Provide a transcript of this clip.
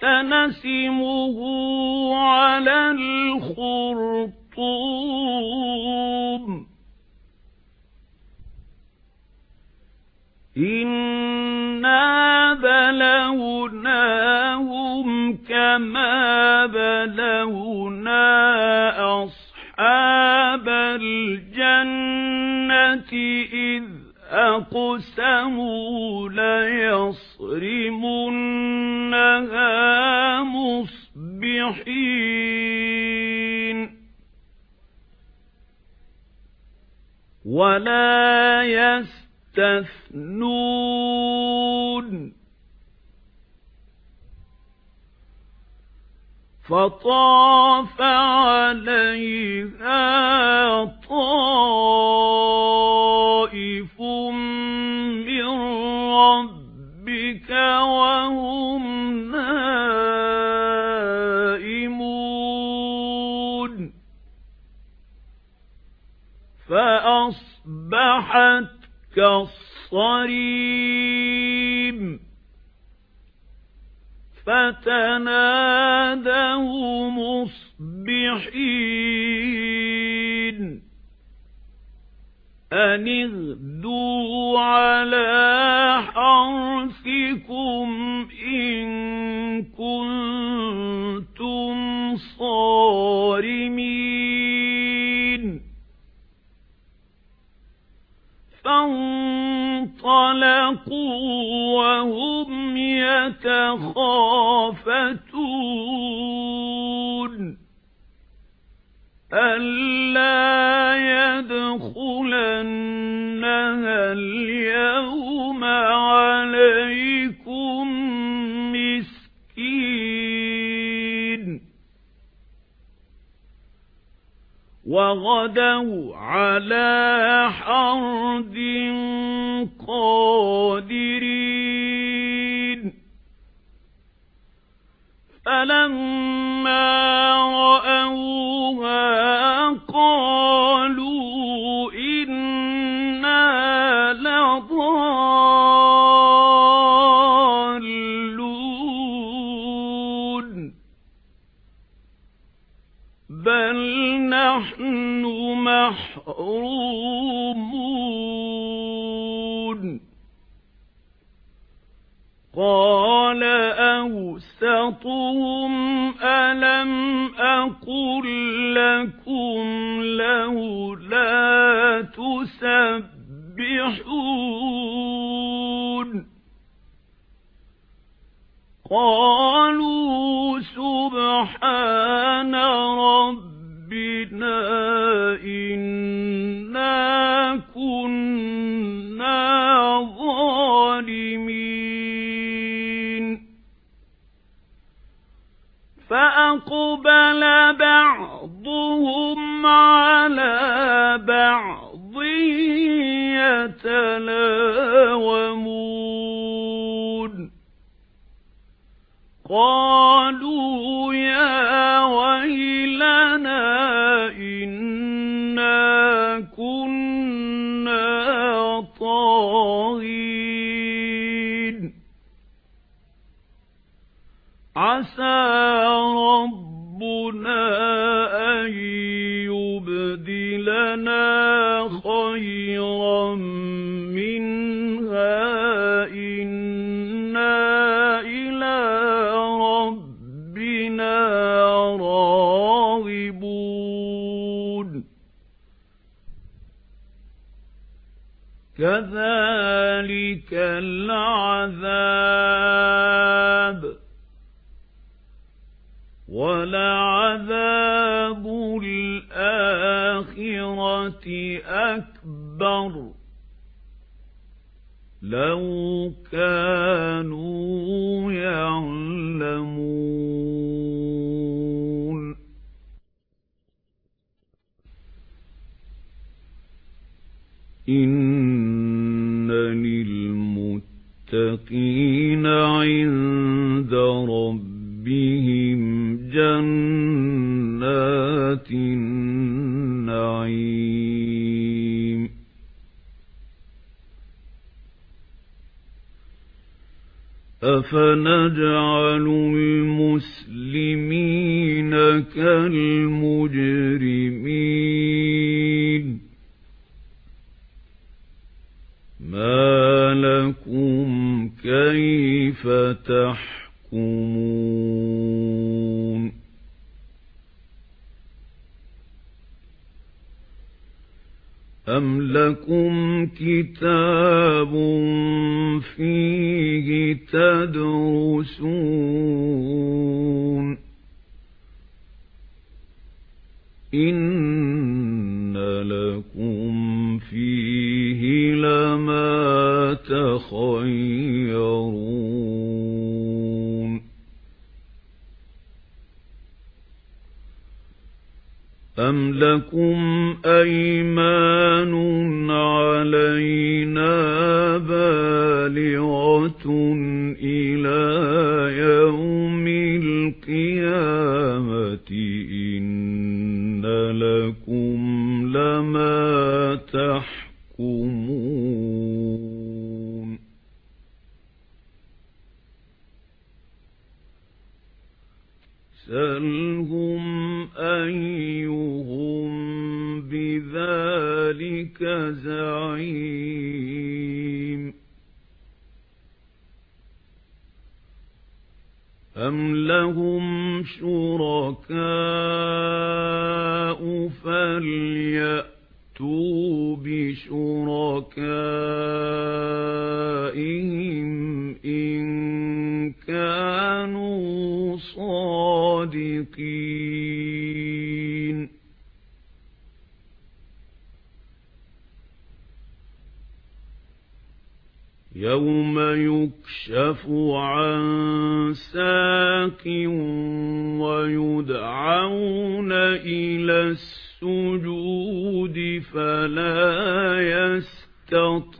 سنسمه على الخرطوم. إنا بلوناهم كما بلونا أصحاب الجنة إذ أقسموا ليصرمنها مصبحين. ولا يستثنون. فطاف عليها فأصبحت كالصريم. فتنادوا مصبحين. أن اغدوا على حرثكم ألا يدخلنها اليوم عليكم مسكين وغدوا على حرد قادرين فلما رأوها قالوا إنا لضالون. بل نحن محرومون. قال أوسطهم ألم أقل لكم لولا تسبحون قالوا سبحان ربنا بعضهم على بعض يتلاومون. قالوا يبدلنا خيرا منها إنا إلى ربنا راغبون. كذلك العذاب ولعذاب أكبر لو كانوا يعلمون إن للمتقين عند ربهم جنات أفنجعل المسلمين كالمجرمين. ما لكم كيف تحكمون؟ أم لكم كتاب فيه تدرسون إن لكم فيه لما تخيرون أم لكم أيمان علينا بالغة إلى يوم القيامة إن لكم لما تحكمون زعيم. أم لهم شركاء فليأتوا بشركائهم يَوْمَ يُكْشَفُ عَن سَاقٍ وَيُدْعَوْنَ إِلَى السُّجُودِ فَلَا يَسْتَطِيعُونَ